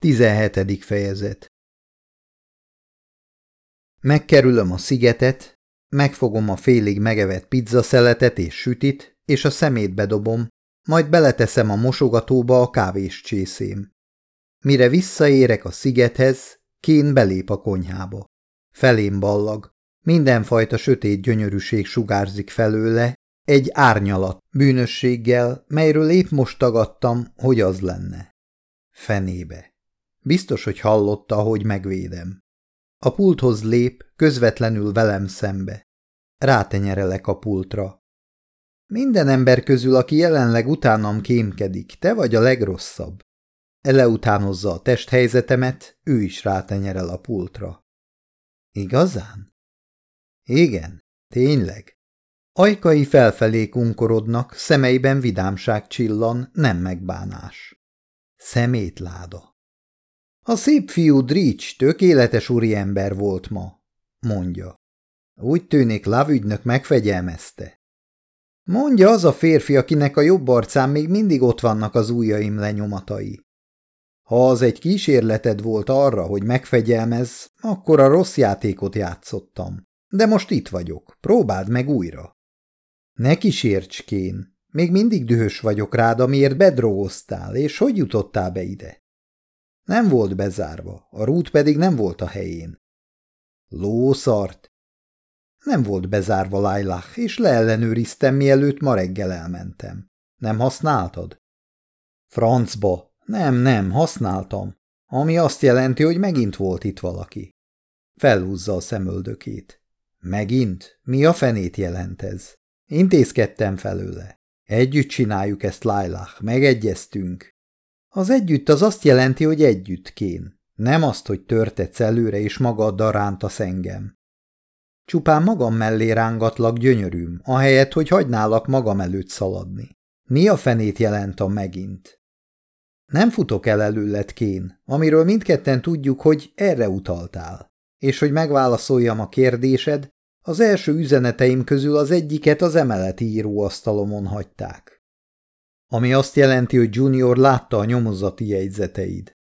17. fejezet Megkerülöm a szigetet, megfogom a félig megevett pizzaszeletet és sütit, és a szemét bedobom, majd beleteszem a mosogatóba a kávés csészém. Mire visszaérek a szigethez, Kén belép a konyhába. Felém ballag, mindenfajta sötét gyönyörűség sugárzik felőle, egy árnyalat bűnösséggel, melyről épp most tagadtam, hogy az lenne. Fenébe. Biztos, hogy hallotta, hogy megvédem. A pulthoz lép, közvetlenül velem szembe. Rátenyerelek a pultra. Minden ember közül, aki jelenleg utánam kémkedik, te vagy a legrosszabb. Eleutánozza a testhelyzetemet, ő is rátenyerel a pultra. Igazán? Igen, tényleg. Ajkai felfelé kunkorodnak, szemeiben vidámság csillan, nem megbánás. Szemétláda. A szép fiú Drics tökéletes úriember volt ma, mondja. Úgy tűnik lavügynök megfegyelmezte. Mondja az a férfi, akinek a jobb arcán még mindig ott vannak az ujjaim lenyomatai. Ha az egy kísérleted volt arra, hogy megfegyelmez, akkor a rossz játékot játszottam. De most itt vagyok, próbáld meg újra. Ne kísérts, Kén, még mindig dühös vagyok rád, amiért bedrogoztál, és hogy jutottál be ide? Nem volt bezárva, a rút pedig nem volt a helyén. Lószart. Nem volt bezárva Lailach, és leellenőriztem, mielőtt ma reggel elmentem. Nem használtad? Francba. Nem, nem, használtam. Ami azt jelenti, hogy megint volt itt valaki. Felhúzza a szemöldökét. Megint? Mi a fenét jelent ez? Intézkedtem felőle. Együtt csináljuk ezt, Lailach, megegyeztünk. Az együtt az azt jelenti, hogy együtt kén. Nem azt, hogy törtetsz előre és magaddal rántasz engem. Csupán magam mellé rángatlak gyönyörűm, ahelyett, hogy hagynálak magam előtt szaladni. Mi a fenét jelent a megint? Nem futok el előled, Kén, amiről mindketten tudjuk, hogy erre utaltál. És hogy megválaszoljam a kérdésed, az első üzeneteim közül az egyiket az emeleti íróasztalomon hagyták ami azt jelenti, hogy Junior látta a nyomozati jegyzeteid.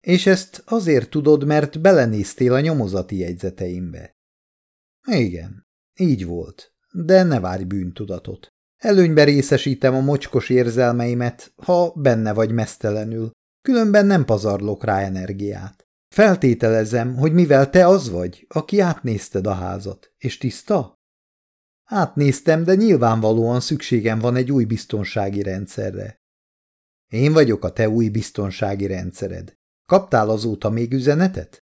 És ezt azért tudod, mert belenéztél a nyomozati jegyzeteimbe. Igen, így volt, de ne várj bűntudatot. Előnybe részesítem a mocskos érzelmeimet, ha benne vagy mesztelenül, különben nem pazarlok rá energiát. Feltételezem, hogy mivel te az vagy, aki átnézted a házat, és tiszta? Átnéztem, de nyilvánvalóan szükségem van egy új biztonsági rendszerre. Én vagyok a te új biztonsági rendszered. Kaptál azóta még üzenetet?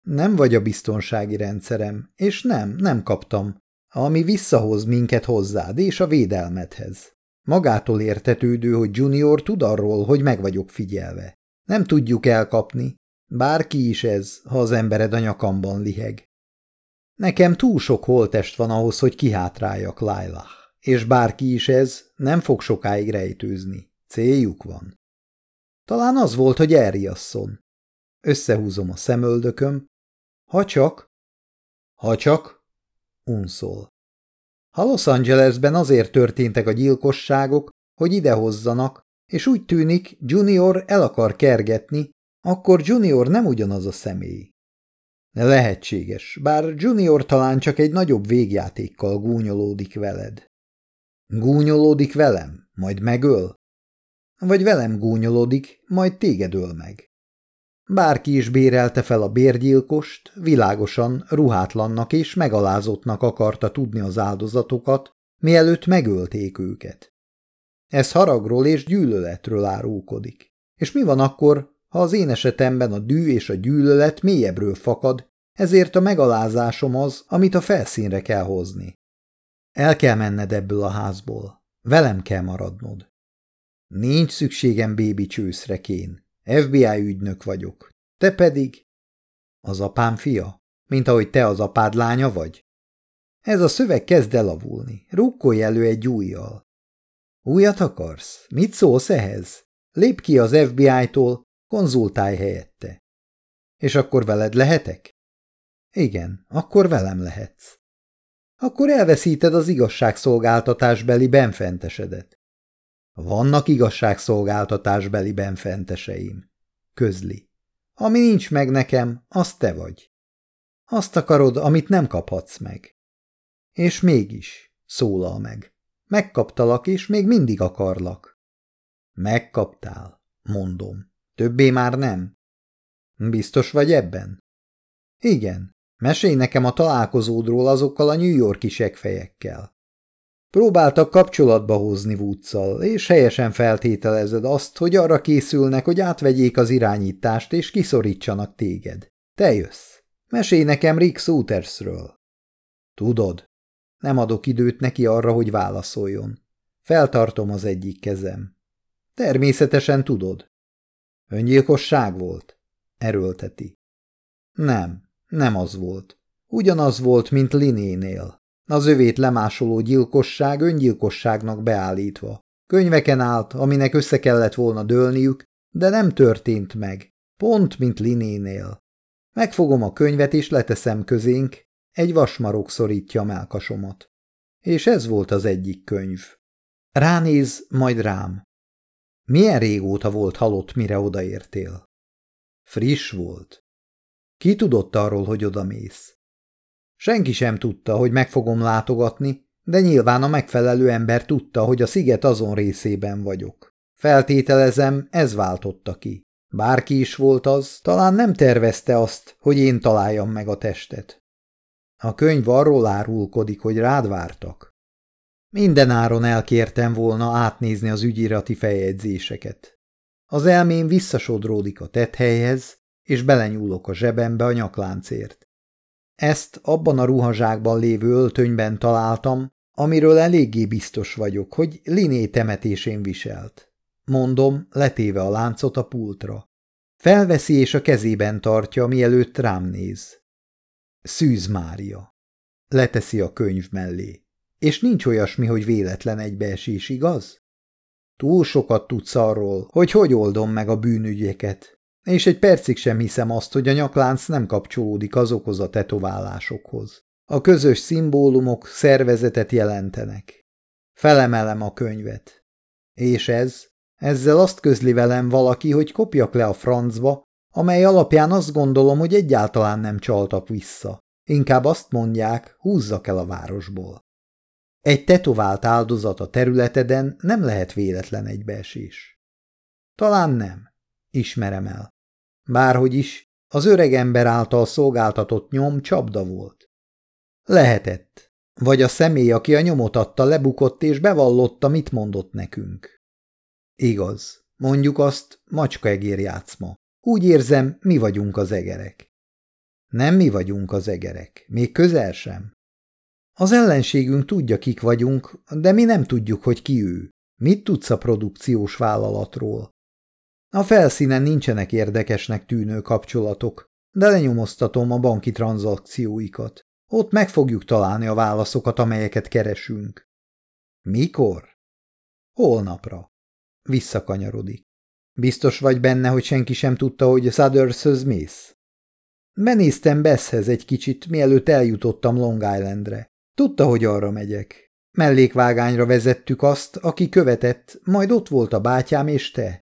Nem vagy a biztonsági rendszerem, és nem, nem kaptam, ami visszahoz minket hozzád és a védelmedhez. Magától értetődő, hogy Junior tud arról, hogy meg vagyok figyelve. Nem tudjuk elkapni, bárki is ez, ha az embered a nyakamban liheg. Nekem túl sok holtest van ahhoz, hogy kihátráljak, Lailah, és bárki is ez, nem fog sokáig rejtőzni. Céljuk van. Talán az volt, hogy elriasszon. Összehúzom a szemöldököm. Ha csak... Ha csak... Unszol. Ha Los Angelesben azért történtek a gyilkosságok, hogy idehozzanak, és úgy tűnik, Junior el akar kergetni, akkor Junior nem ugyanaz a személy. Lehetséges, bár Junior talán csak egy nagyobb végjátékkal gúnyolódik veled. Gúnyolódik velem, majd megöl? Vagy velem gúnyolódik, majd téged öl meg? Bárki is bérelte fel a bérgyilkost, világosan ruhátlannak és megalázottnak akarta tudni az áldozatokat, mielőtt megölték őket. Ez haragról és gyűlöletről árulkodik. És mi van akkor, ha az én esetemben a dű és a gyűlölet mélyebbről fakad, ezért a megalázásom az, amit a felszínre kell hozni. El kell menned ebből a házból. Velem kell maradnod. Nincs szükségem bébi csőszre. FBI ügynök vagyok. Te pedig? Az apám fia? Mint ahogy te az apád lánya vagy? Ez a szöveg kezd elavulni. Rúkkolj elő egy újjal. Újat akarsz? Mit szólsz ehhez? Lép ki az FBI-tól, Konzultálj helyette. És akkor veled lehetek? Igen, akkor velem lehetsz. Akkor elveszíted az igazságszolgáltatásbeli benfentesedet. Vannak igazságszolgáltatásbeli benfenteseim. közli. Ami nincs meg nekem, az te vagy. Azt akarod, amit nem kaphatsz meg. És mégis, szólal meg. Megkaptalak, és még mindig akarlak. Megkaptál, mondom. Többé már nem. Biztos vagy ebben? Igen. Mesélj nekem a találkozódról azokkal a New Yorki segfejekkel. Próbáltak kapcsolatba hozni Woodszal, és helyesen feltételezed azt, hogy arra készülnek, hogy átvegyék az irányítást, és kiszorítsanak téged. Te jössz. Mesélj nekem Rick Soutersről. Tudod, nem adok időt neki arra, hogy válaszoljon. Feltartom az egyik kezem. Természetesen tudod. Öngyilkosság volt? Erőlteti. Nem, nem az volt. Ugyanaz volt, mint Linénél. Az övét lemásoló gyilkosság öngyilkosságnak beállítva. Könyveken állt, aminek össze kellett volna dőlniük, de nem történt meg. Pont, mint Linénél. Megfogom a könyvet és leteszem közénk, egy vasmarok szorítja a melkasomat. És ez volt az egyik könyv. Ránéz, majd rám. Milyen régóta volt halott, mire odaértél? Friss volt. Ki tudott arról, hogy odamész? Senki sem tudta, hogy meg fogom látogatni, de nyilván a megfelelő ember tudta, hogy a sziget azon részében vagyok. Feltételezem, ez váltotta ki. Bárki is volt az, talán nem tervezte azt, hogy én találjam meg a testet. A könyv arról árulkodik, hogy rád vártak. Minden áron elkértem volna átnézni az ügyirati feljegyzéseket. Az elmém visszasodródik a tethelyhez, és belenyúlok a zsebembe a nyakláncért. Ezt abban a ruhazsákban lévő öltönyben találtam, amiről eléggé biztos vagyok, hogy Liné temetésén viselt. Mondom, letéve a láncot a pultra. Felveszi és a kezében tartja, mielőtt rám néz. Szűz Mária. Leteszi a könyv mellé. És nincs olyasmi, hogy véletlen egybeesés, igaz? Túl sokat tudsz arról, hogy hogy oldom meg a bűnügyeket, és egy percig sem hiszem azt, hogy a nyaklánc nem kapcsolódik azokhoz a tetoválásokhoz. A közös szimbólumok szervezetet jelentenek. Felemelem a könyvet. És ez? Ezzel azt közli velem valaki, hogy kopjak le a francba, amely alapján azt gondolom, hogy egyáltalán nem csaltak vissza. Inkább azt mondják, húzzak el a városból. Egy tetovált áldozat a területeden nem lehet véletlen egybeesés. Talán nem. Ismerem el. Bárhogy is, az öreg ember által szolgáltatott nyom csapda volt. Lehetett. Vagy a személy, aki a nyomot adta, lebukott és bevallotta, mit mondott nekünk. Igaz. Mondjuk azt, macskaegér játszma. Úgy érzem, mi vagyunk az egerek. Nem mi vagyunk az egerek, még közel sem. Az ellenségünk tudja, kik vagyunk, de mi nem tudjuk, hogy ki ő. Mit tudsz a produkciós vállalatról? A felszínen nincsenek érdekesnek tűnő kapcsolatok, de lenyomoztatom a banki tranzakcióikat. Ott meg fogjuk találni a válaszokat, amelyeket keresünk. Mikor? Holnapra. Visszakanyarodik. Biztos vagy benne, hogy senki sem tudta, hogy Suthershöz mész? Benéztem Besshez egy kicsit, mielőtt eljutottam Long Islandre. Tudta, hogy arra megyek. Mellékvágányra vezettük azt, aki követett, majd ott volt a bátyám és te.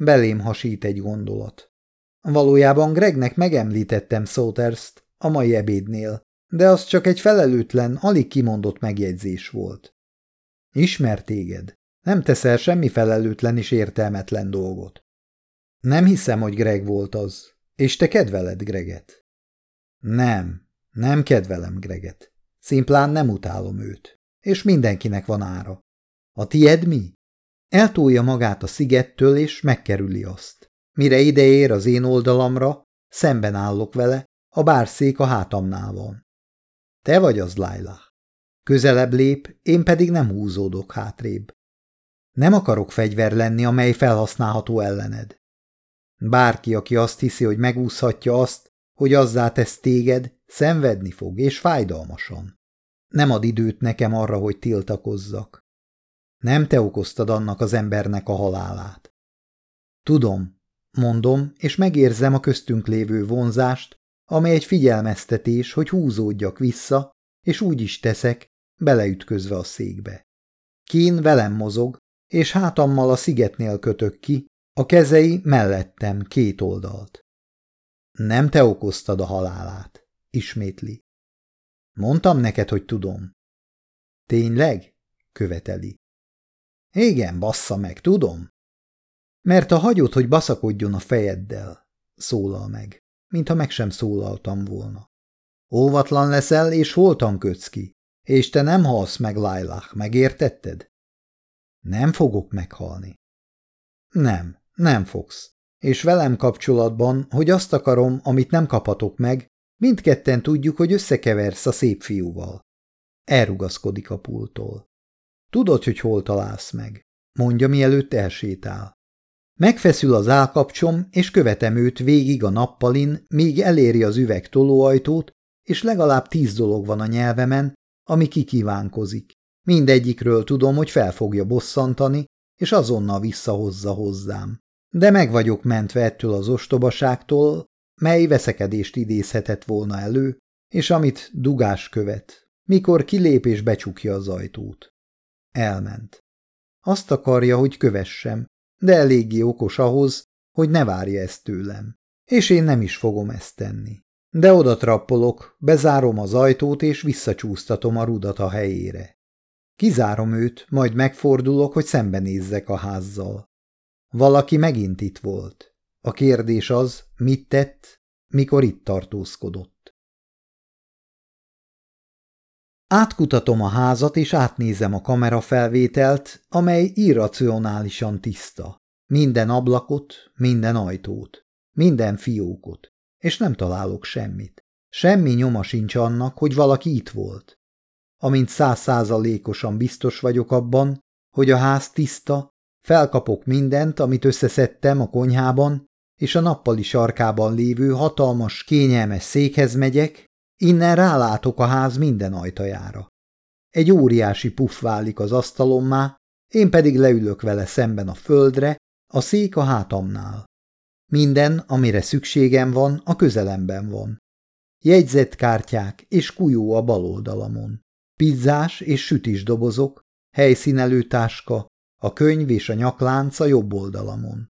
Belém hasít egy gondolat. Valójában Gregnek megemlítettem Sauterst a mai ebédnél, de az csak egy felelőtlen, alig kimondott megjegyzés volt. Ismer téged. Nem teszel semmi felelőtlen és értelmetlen dolgot. Nem hiszem, hogy Greg volt az. És te kedveled Greget? Nem, nem kedvelem Greget. Szimplán nem utálom őt. És mindenkinek van ára. A tied mi? Eltolja magát a szigettől, és megkerüli azt. Mire ideér az én oldalamra, szemben állok vele, a bárszék a hátamnál van. Te vagy az, Laila. Közelebb lép, én pedig nem húzódok hátrébb. Nem akarok fegyver lenni, amely felhasználható ellened. Bárki, aki azt hiszi, hogy megúszhatja azt, hogy azzá tesz téged, szenvedni fog, és fájdalmasan. Nem ad időt nekem arra, hogy tiltakozzak. Nem te okoztad annak az embernek a halálát. Tudom, mondom, és megérzem a köztünk lévő vonzást, amely egy figyelmeztetés, hogy húzódjak vissza, és úgy is teszek, beleütközve a székbe. Kín velem mozog, és hátammal a szigetnél kötök ki, A kezei mellettem két oldalt. Nem te okoztad a halálát, ismétli. Mondtam neked, hogy tudom. Tényleg? követeli. Igen, bassza meg, tudom. Mert a hagyod, hogy baszakodjon a fejeddel, szólal meg, mintha meg sem szólaltam volna. Óvatlan leszel, és holtan kötsz ki, és te nem halsz meg, Lailah, megértetted? Nem fogok meghalni. Nem, nem fogsz. És velem kapcsolatban, hogy azt akarom, amit nem kaphatok meg, mindketten tudjuk, hogy összekeversz a szép fiúval. Elrugaszkodik a pultól. Tudod, hogy hol találsz meg, mondja, mielőtt elsétál. Megfeszül az állkapcsom, és követem őt végig a nappalin, míg eléri az üveg tolóajtót, és legalább tíz dolog van a nyelvemen, ami kikívánkozik. Mindegyikről tudom, hogy fel fogja bosszantani, és azonnal visszahozza hozzám. De meg vagyok mentve ettől az ostobaságtól, mely veszekedést idézhetett volna elő, és amit dugás követ, mikor kilép és becsukja az ajtót. Elment. Azt akarja, hogy kövessem, de eléggé okos ahhoz, hogy ne várja ezt tőlem. És én nem is fogom ezt tenni. De oda trappolok, bezárom az ajtót és visszacsúsztatom a rudat a helyére. Kizárom őt, majd megfordulok, hogy szembenézzek a házzal. Valaki megint itt volt. A kérdés az, mit tett, mikor itt tartózkodott. Átkutatom a házat, és átnézem a kamerafelvételt, amely irracionálisan tiszta. Minden ablakot, minden ajtót, minden fiókot, és nem találok semmit. Semmi nyoma sincs annak, hogy valaki itt volt. Amint százszázalékosan biztos vagyok abban, hogy a ház tiszta, felkapok mindent, amit összeszedtem a konyhában, és a nappali sarkában lévő hatalmas, kényelmes székhez megyek, innen rálátok a ház minden ajtajára. Egy óriási puff válik az asztalommá, én pedig leülök vele szemben a földre, a szék a hátamnál. Minden, amire szükségem van, a közelemben van. Jegyzett kártyák és kujó a bal oldalamon. Pizzás és sütis dobozok, helyszínelő táska, a könyv és a nyaklánc a jobb oldalamon.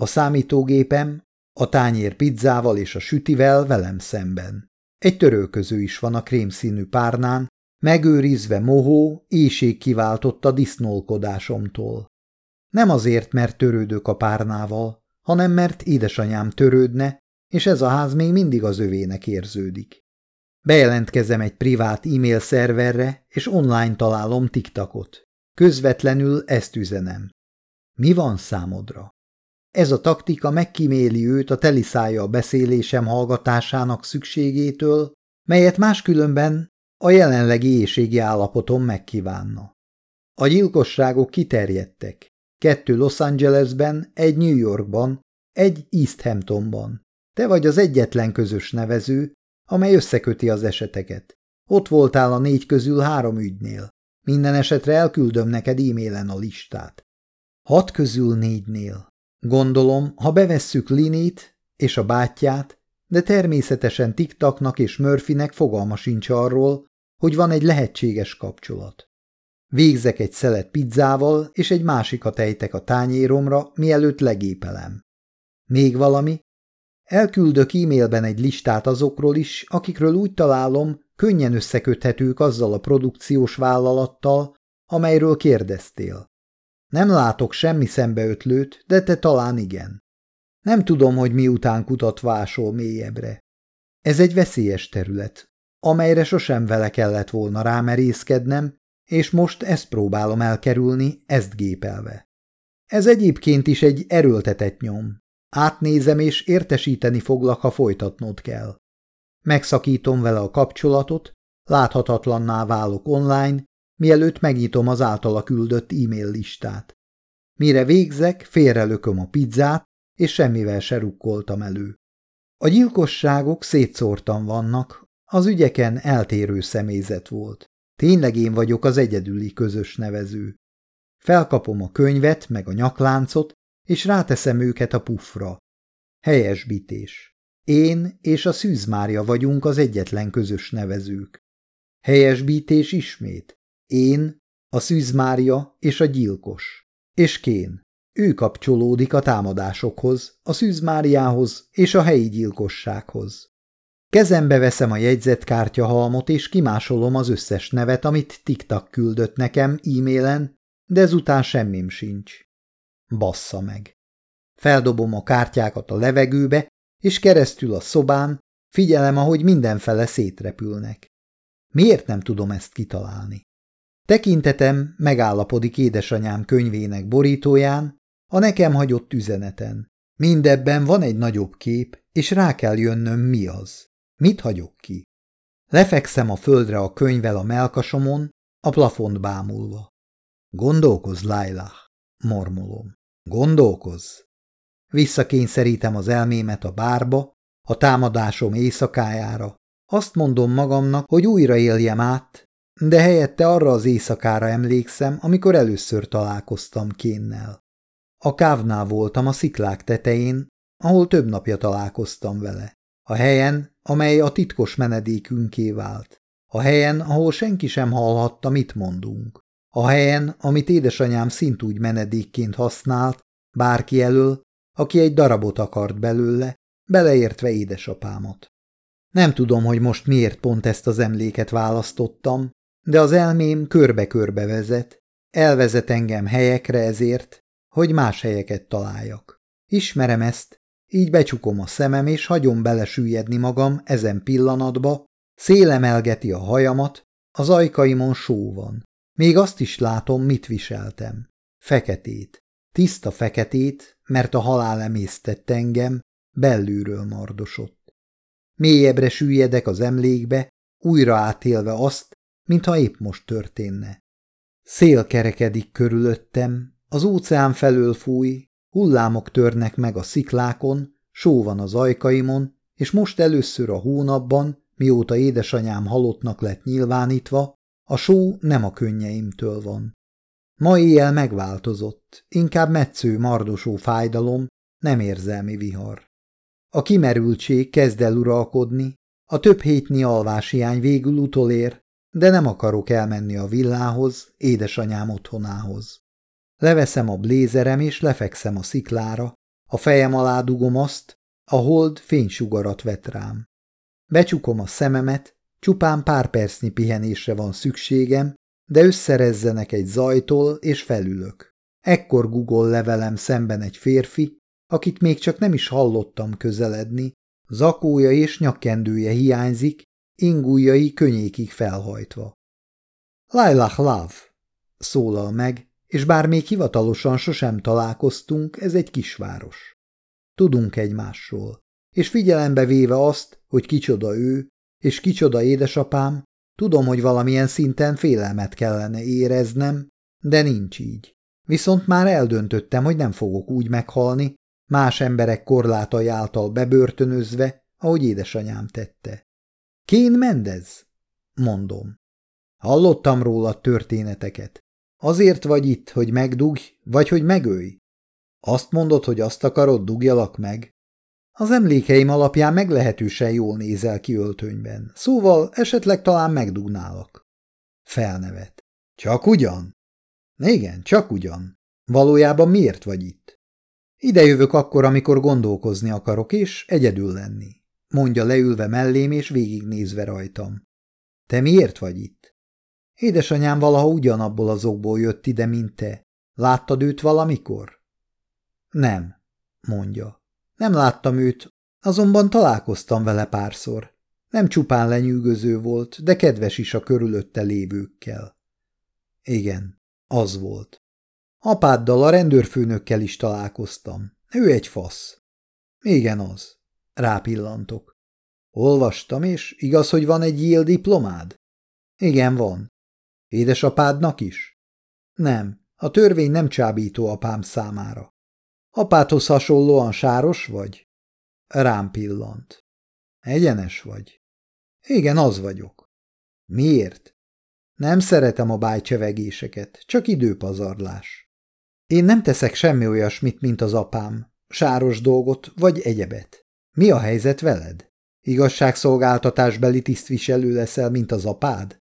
A számítógépem a tányér pizzával és a sütivel velem szemben. Egy törölköző is van a krémszínű párnán, megőrizve mohó, éjség kiváltott a disznólkodásomtól. Nem azért, mert törődök a párnával, hanem mert édesanyám törődne, és ez a ház még mindig az övének érződik. Bejelentkezem egy privát e-mail szerverre, és online találom TikTokot. Közvetlenül ezt üzenem. Mi van számodra? Ez a taktika megkíméli őt a teliszája a beszélésem hallgatásának szükségétől, melyet máskülönben a jelenlegi éjségi állapotom megkívánna. A gyilkosságok kiterjedtek. Kettő Los Angelesben, egy New Yorkban, egy East Hamptonban. Te vagy az egyetlen közös nevező, amely összeköti az eseteket. Ott voltál a négy közül három ügynél. Minden esetre elküldöm neked e-mailen a listát. Hat közül négynél. Gondolom, ha bevesszük Linit és a bátyját, de természetesen Tiktaknak és Murphynek fogalma sincs arról, hogy van egy lehetséges kapcsolat. Végzek egy szelet pizzával, és egy másikat ejtek a tányéromra, mielőtt legépelem. Még valami? Elküldök e-mailben egy listát azokról is, akikről úgy találom, könnyen összeköthetők azzal a produkciós vállalattal, amelyről kérdeztél. Nem látok semmi szembeötlőt, de te talán igen. Nem tudom, hogy miután kutat vásol mélyebbre. Ez egy veszélyes terület, amelyre sosem vele kellett volna rámerészkednem, és most ezt próbálom elkerülni, ezt gépelve. Ez egyébként is egy erőltetett nyom. Átnézem és értesíteni foglak, ha folytatnod kell. Megszakítom vele a kapcsolatot, láthatatlanná válok online, mielőtt megnyitom az általa küldött e-mail listát. Mire végzek, félrelököm a pizzát, és semmivel se rukkoltam elő. A gyilkosságok szétszórtan vannak, az ügyeken eltérő személyzet volt. Tényleg én vagyok az egyedüli közös nevező. Felkapom a könyvet, meg a nyakláncot, és ráteszem őket a pufra. Helyesbítés. Én és a szűzmárja vagyunk az egyetlen közös nevezők. Helyesbítés ismét. Én, a szűzmárja és a gyilkos. És Kén. Ő kapcsolódik a támadásokhoz, a szűzmáriához és a helyi gyilkossághoz. Kezembe veszem a jegyzetkártyahalmot, és kimásolom az összes nevet, amit TikTok küldött nekem e-mailen, de ezután semmim sincs. Bassza meg. Feldobom a kártyákat a levegőbe, és keresztül a szobán figyelem, ahogy mindenfele szétrepülnek. Miért nem tudom ezt kitalálni? Tekintetem megállapodik édesanyám könyvének borítóján, a nekem hagyott üzeneten. Mindebben van egy nagyobb kép, és rá kell jönnöm, mi az. Mit hagyok ki? Lefekszem a földre a könyvvel a melkasomon, a plafont bámulva. Gondolkoz, Lailah, mormolom. Gondolkoz. Visszakényszerítem az elmémet a bárba, a támadásom éjszakájára. Azt mondom magamnak, hogy újra éljem át, de helyette arra az éjszakára emlékszem, amikor először találkoztam Kénnel. A kávnál voltam a sziklák tetején, ahol több napja találkoztam vele. A helyen, amely a titkos menedékünké vált. A helyen, ahol senki sem hallhatta, mit mondunk. A helyen, amit édesanyám szintúgy menedékként használt, bárki elől, aki egy darabot akart belőle, beleértve édesapámat. Nem tudom, hogy most miért pont ezt az emléket választottam, de az elmém körbe-körbe vezet, elvezet engem helyekre ezért, hogy más helyeket találjak. Ismerem ezt, így becsukom a szemem, és hagyom belesüllyedni magam ezen pillanatba, szélemelgeti a hajamat, az ajkaimon só van. Még azt is látom, mit viseltem. Feketét. Tiszta feketét, mert a halál emésztett engem, belülről mardosott. Mélyebbre süllyedek az emlékbe, újra átélve azt, mintha épp most történne. Szél kerekedik körülöttem, az óceán felől fúj, hullámok törnek meg a sziklákon, só van az ajkaimon, és most először a hónapban, mióta édesanyám halottnak lett nyilvánítva, a só nem a könnyeimtől van. Ma éjjel megváltozott, inkább metsző mardosó fájdalom, nem érzelmi vihar. A kimerültség kezd el uralkodni, a több hétnyi alváshiány végül utolér, de nem akarok elmenni a villához, édesanyám otthonához. Leveszem a blézerem és lefekszem a sziklára, a fejem alá dugom azt, a hold fénysugarat vet rám. Becsukom a szememet, csupán pár percnyi pihenésre van szükségem, de összerezzenek egy zajtól, és felülök. Ekkor gugol levelem szemben egy férfi, akit még csak nem is hallottam közeledni, zakója és nyakkendője hiányzik, ingújai könnyékig felhajtva. Lailah Love, szólal meg, és bár még hivatalosan sosem találkoztunk, ez egy kisváros. Tudunk egymásról, és figyelembe véve azt, hogy kicsoda ő, és kicsoda édesapám, tudom, hogy valamilyen szinten félelmet kellene éreznem, de nincs így. Viszont már eldöntöttem, hogy nem fogok úgy meghalni, más emberek korlátai által bebörtönözve, ahogy édesanyám tette. Kén Mendez? Mondom. Hallottam róla történeteket. Azért vagy itt, hogy megdugj, vagy hogy megölj? Azt mondod, hogy azt akarod, dugjalak meg? Az emlékeim alapján meglehetősen jól nézel ki öltönyben, szóval esetleg talán megdugnálak. Felnevet. Csak ugyan? Igen, csak ugyan. Valójában miért vagy itt? Ide jövök akkor, amikor gondolkozni akarok, és egyedül lenni. Mondja leülve mellém, és végignézve rajtam. Te miért vagy itt? Édesanyám valaha ugyanabból az okból jött ide, mint te. Láttad őt valamikor? Nem, mondja. Nem láttam őt, azonban találkoztam vele párszor. Nem csupán lenyűgöző volt, de kedves is a körülötte lévőkkel. Igen, az volt. Apáddal, a rendőrfőnökkel is találkoztam. Ő egy fasz. Igen, az. Rápillantok. Olvastam, és igaz, hogy van egy Yale diplomád? Igen, van. Édesapádnak is? Nem, a törvény nem csábító apám számára. Apádhoz hasonlóan sáros vagy? Rám pillant. Egyenes vagy? Igen, az vagyok. Miért? Nem szeretem a bájcsevegéseket, csak időpazarlás. Én nem teszek semmi olyasmit, mint az apám, sáros dolgot vagy egyebet. Mi a helyzet veled? Igazságszolgáltatásbeli tisztviselő leszel, mint az apád?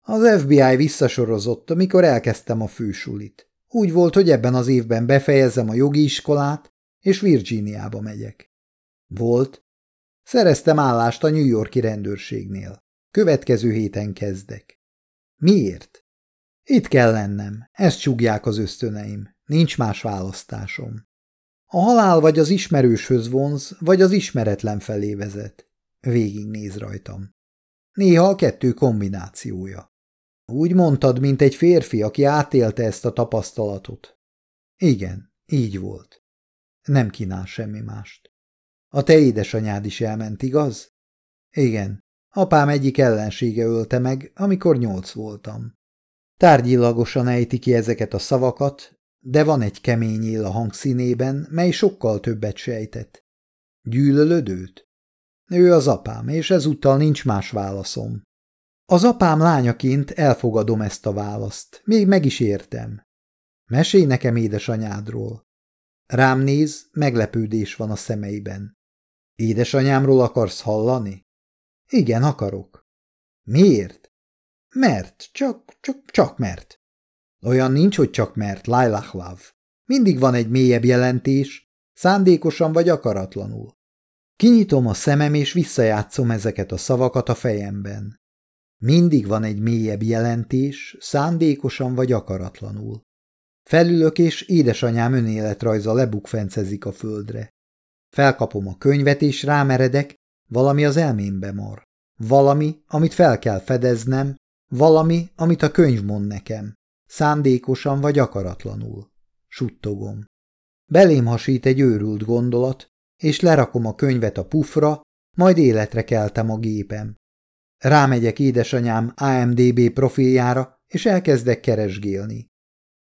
Az FBI visszasorozott, amikor elkezdtem a fősulit. Úgy volt, hogy ebben az évben befejezem a jogi iskolát, és Virginiába megyek. Volt. Szereztem állást a New Yorki rendőrségnél. Következő héten kezdek. Miért? Itt kell lennem, ezt csúgják az ösztöneim, nincs más választásom. A halál vagy az ismerőshöz vonz, vagy az ismeretlen felé vezet. Végignéz rajtam. Néha a kettő kombinációja. Úgy mondtad, mint egy férfi, aki átélte ezt a tapasztalatot. Igen, így volt. Nem kínál semmi mást. A te édesanyád is elment, igaz? Igen, apám egyik ellensége ölte meg, amikor nyolc voltam. Tárgyilagosan ejti ki ezeket a szavakat, de van egy kemény él a hangszínében, mely sokkal többet sejtett. Gyűlölöd őt? Ő az apám, és ezúttal nincs más válaszom. Az apám lányaként elfogadom ezt a választ, még meg is értem. Mesélj nekem édesanyádról. Rám néz, meglepődés van a szemeiben. Édesanyámról akarsz hallani? Igen, akarok. Miért? Mert, csak, csak, csak mert. Olyan nincs, hogy csak mert, Lailachlav. Mindig van egy mélyebb jelentés, szándékosan vagy akaratlanul. Kinyitom a szemem, és visszajátszom ezeket a szavakat a fejemben. Mindig van egy mélyebb jelentés, szándékosan vagy akaratlanul. Felülök, és édesanyám önéletrajza lebukfencezik a földre. Felkapom a könyvet, és rámeredek, valami az elmémbe mar. Valami, amit fel kell fedeznem, valami, amit a könyv mond nekem. Szándékosan vagy akaratlanul. Suttogom. Belém hasít egy őrült gondolat, és lerakom a könyvet a pufra, majd életre keltem a gépem. Rámegyek édesanyám AMDB profiljára, és elkezdek keresgélni.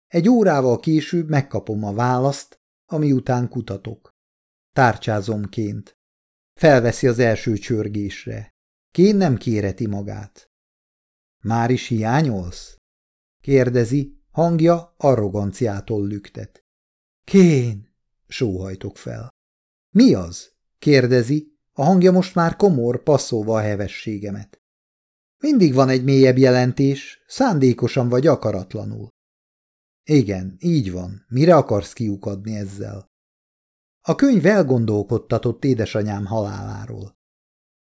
Egy órával később megkapom a választ, ami után kutatok. Tárcsázomként. Felveszi az első csörgésre. Kén nem kéreti magát. Már is hiányolsz? Kérdezi, hangja arroganciától lüktet. Kén, sóhajtok fel. Mi az? kérdezi, a hangja most már komor, passzolva a hevességemet. Mindig van egy mélyebb jelentés, szándékosan vagy akaratlanul. Igen, így van. Mire akarsz kiukadni ezzel? A könyv elgondolkodtatott édesanyám haláláról.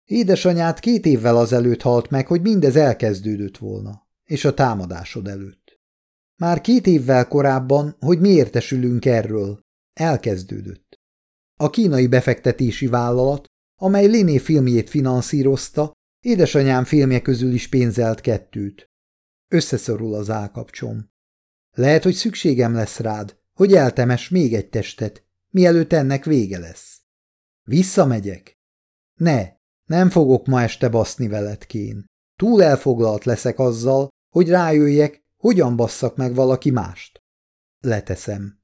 Édesanyát két évvel azelőtt halt meg, hogy mindez elkezdődött volna, és a támadásod előtt. Már két évvel korábban, hogy mi értesülünk erről, elkezdődött. A kínai befektetési vállalat, amely Liné filmjét finanszírozta, édesanyám filmje közül is pénzelt kettőt. Összeszorul az állkapcsom. Lehet, hogy szükségem lesz rád, hogy eltemes még egy testet, mielőtt ennek vége lesz. Visszamegyek? Ne, nem fogok ma este baszni veled, Kén. Túl elfoglalt leszek azzal, hogy rájöjjek, hogyan basszak meg valaki mást. Leteszem.